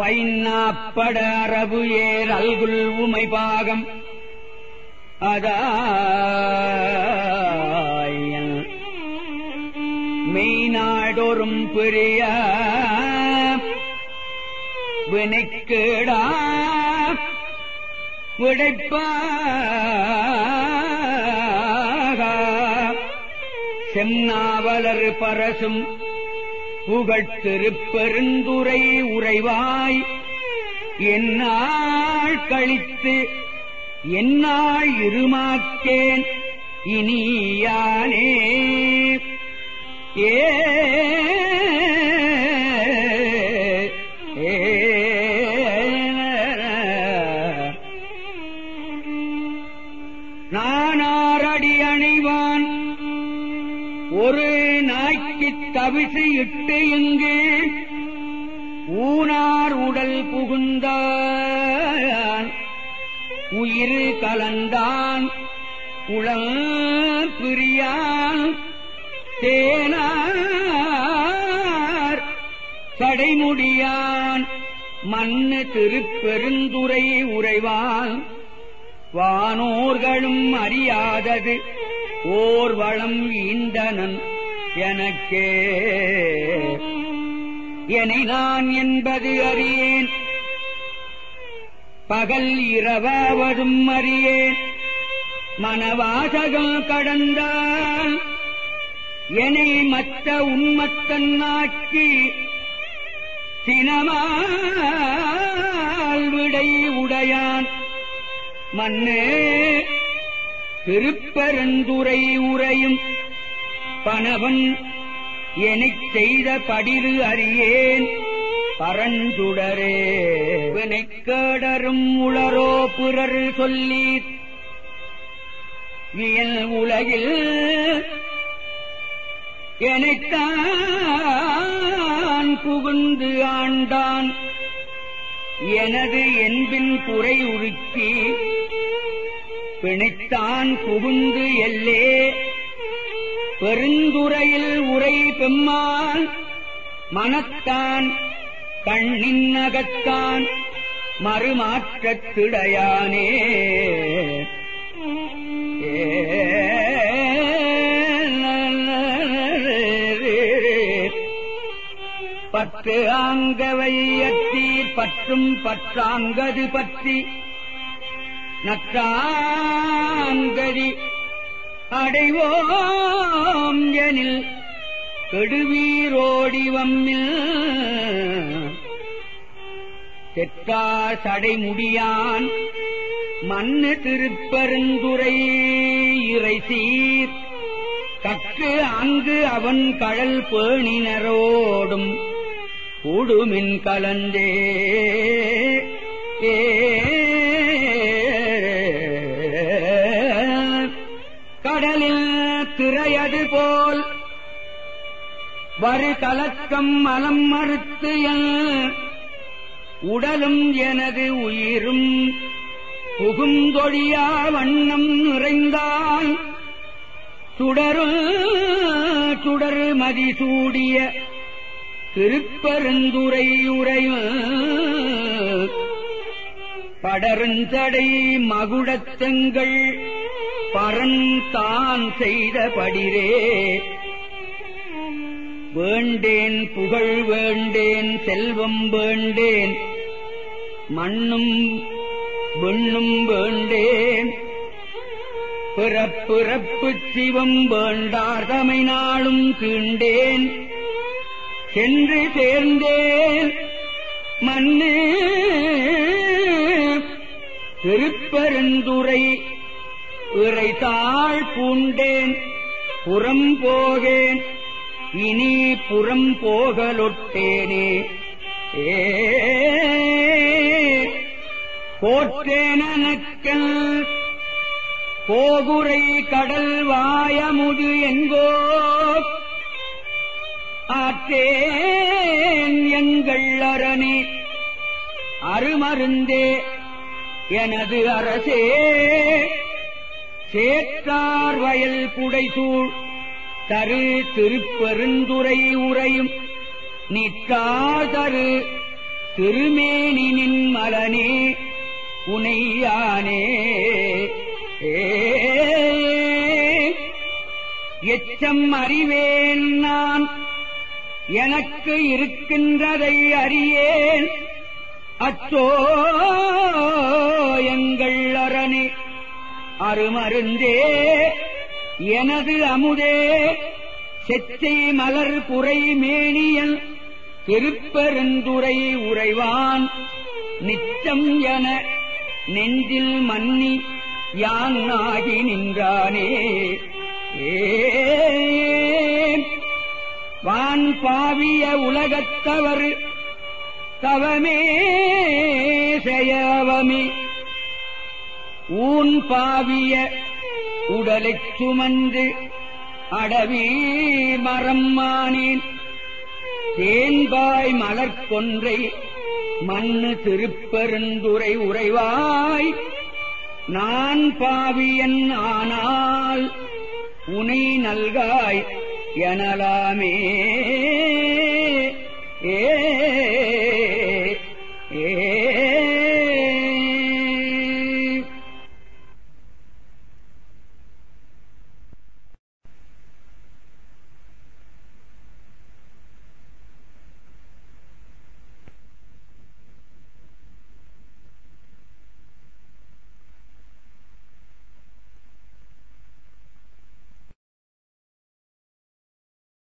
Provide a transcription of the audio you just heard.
பைன்னாப்பட அரபு ஏர் அல்குல் உமை பாகம். அதாயன் மெய்நாடொரும் பெரிய வினைக்கேடா. விடைப்பாக செம்நாவலர் பரசும் புகழ்த்திருப்பெருந்துரை உறைவாய். என்னால் கழித்து என்னால் இருமாக்கேன். இனியானே. ஏ ஏ நானாரடி அணிவான் ஒரு நாய்க்குத் தவிசு இட்டு இங்கு ஊனார் உடல் புகுந்தான் உயிர் கலந்தான். குளம் பிரியான். தேனார். சடைமுடியான். மண்ணு திருப்பெருந்துரை உறைவான். வானோர்களும் அறியாதது. ஓர் வளம் ஈந்தனன் எனக்கே. என நான் என்பது அறியேன். பகல் இரவாவதும் அறியேன். மனவாசகம் கடந்தால் என்னை மற்ற உண்மத்தன்னாக்கி சினமால் விடை உடையான். மன்னே திருப்பெருந்துரை உரையும் பணவன் எனச் செய்த படிரு அறியேன் பரஞ்சுடரே. வினைக்கேடரும் உளரோ பிறர் சொல்லீர். வியல் உலகில் எனத்தான் புகுந்து ஆண்டான். எனது என்பின் குறை உருக்கி பிணித்தான் புகுந்து எல்லே. பெருந்துறையில் உரை பெம்மான் மனத்தான் கண்ணின் நகத்தான் மறுமாற்றத்திடையானே பற்று ஆங்கவையத்தி பற்றும் பற்றாங்கது பற்றி நற்றாங்கதி அடைவோம் எனில் கெடுவீரோடி வம்மில் தெற்றா சடைமுடியான் மண்ணு திருப்பெருந்துரை இறை சீர் கற்று அங்கு அவன் கடல் பேணினரோடும் கூடுமின் கலந்தே. ஏ கடலில் திரையது போல் வரு கலக்கம் மலம் மறுத்து உடலும் எனது உயிரும் புகுந்தொழியா வண்ணம் நிறைந்தான். சுடரு சுடரு மதிசூடிய திருப்பெருந்துரை உரையும் படருந்தடை மகுடத்தங்கள் பரன் தான் செய்த படிரே. வேண்டேன் புகழ் வேண்டேன் செல்வம் வேண்டேன் மண்ணும் விண்ணும் வேண்டேன். பிறப்பிறப்பு சிவம் வேண்டார் தமை நாளும் கீண்டேன். சென்று சேர்ந்தேன் மண்ணு திருப்பெருந்துரை இறைத்தாள் பூண்டேன் புறம் போகேன். இனி புறம் போகலொட்டேனே. ஏ போற்றேனக்கல் போகுரை கடல் வாயமுது எங்கோ. ஆற்றேன் எங்கள் அரணே அருமருந்தே எனது அரசே. சேற்றார் வயல் புடைசூழ். தரு திருப்பெருந்துரை உரையும் நிற்றாதரு திருமேனினின் மலனே உனையானே. எச்சம் அறிவேன் நான். எனக்கு இருக்கின்றதை அறியேன். அச்சோ எங்கள் அரணே. அருமருந்தே எனது அமுதே செத்தை மலர் குறை மேனியல் திருப்பெருந்துரை உறைவான். நிச்சம் என நெஞ்சில் மன்னி யான் ஆகி நின்றானே. ஏன்? வான் பாவிய உலகத்தவர் தவமே செயவமே ஊன் பாவிய உடலைச் சுமந்து அடவி மரம்மானேன் தேன்பாய் மலர்கொன்றை மண்ணு திருப்பெருந்துரை உறைவாய். நான் பாவியன் ஆனால் உனை நல்காய் எனலாமே. ஏ